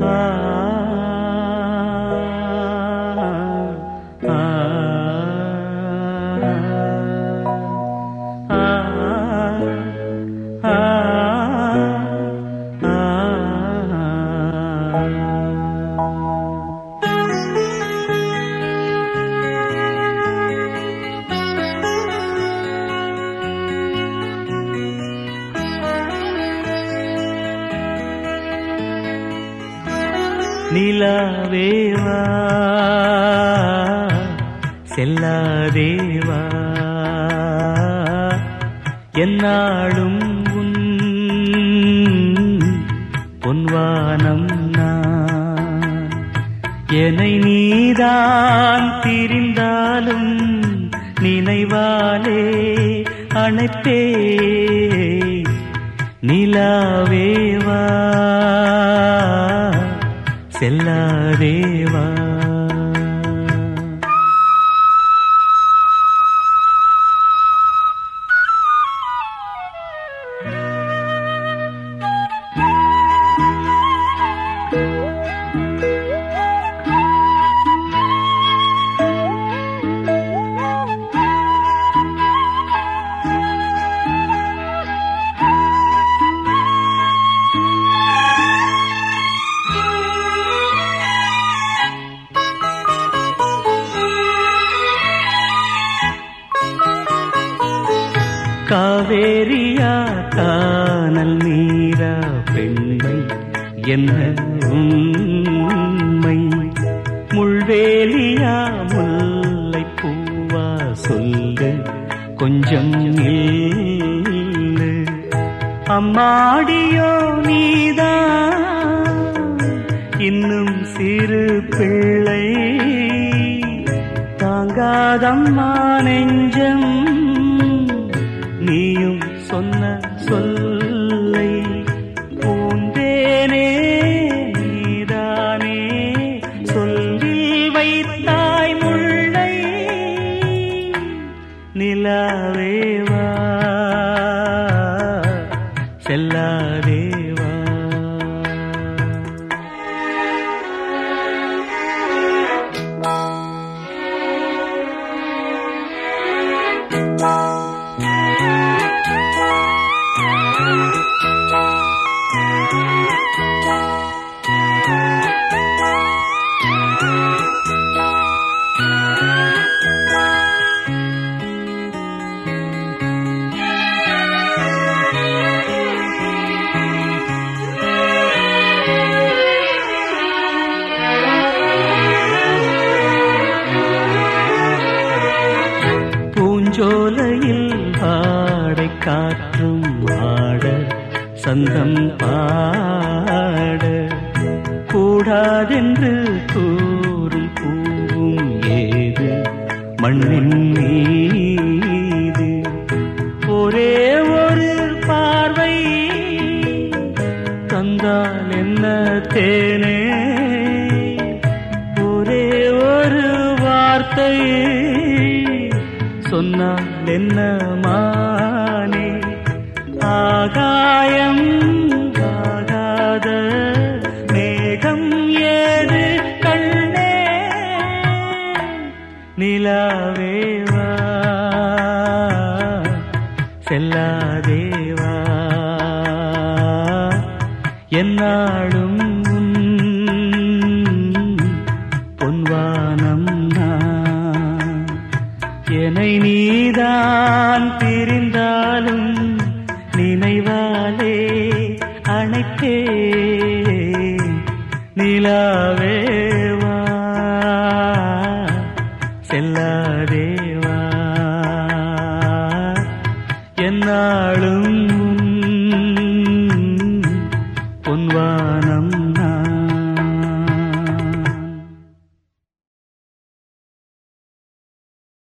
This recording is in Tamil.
Ah. நிலாவேவா? செல்லாதேவா? என்னாலும் உன் பொன்வானம் நான். என்னை நீதான் திரிந்தாலும் நினைவாலே அணைப்பே நிலாவேவா? செல்லாதேவா? காவேரியா கானல் நீரா பெண்மை என்ன உண்மை? முள்வேலியா முல்லை பூவா சொல்லு கொஞ்சம் அம்மாடியோ நீதா இன்னும் சிறு பிள்ளை. தாங்காதம்மா நெஞ்சம் நீயும் சொன்ன சொல்லை பூந்தேனே நீதானே. சொல்லில் வைத்தாய் முள்ளை நிலாவேவா செல்லாதேவா சோலையில் பாடை காற்றும் ஆட சந்தம் பாட. கூடாதென்று கூறும் பூவும் ஏது? மண்ணின் மீது. ஒரே ஒரு பார்வை தந்தால் என்ன தேனே? ஒரே ஒரு வார்த்தை சொன்னால் என்ன மானே ஆகாயம் ஆகாத மேகம் ஏது கண்ணே? நிலாவேவா செல்லாதேவா என்னாலும் என்னை நீதான் பிரிந்தாலும் நினைவாலே அணைத்தே நிலாவேவா செல்லாதே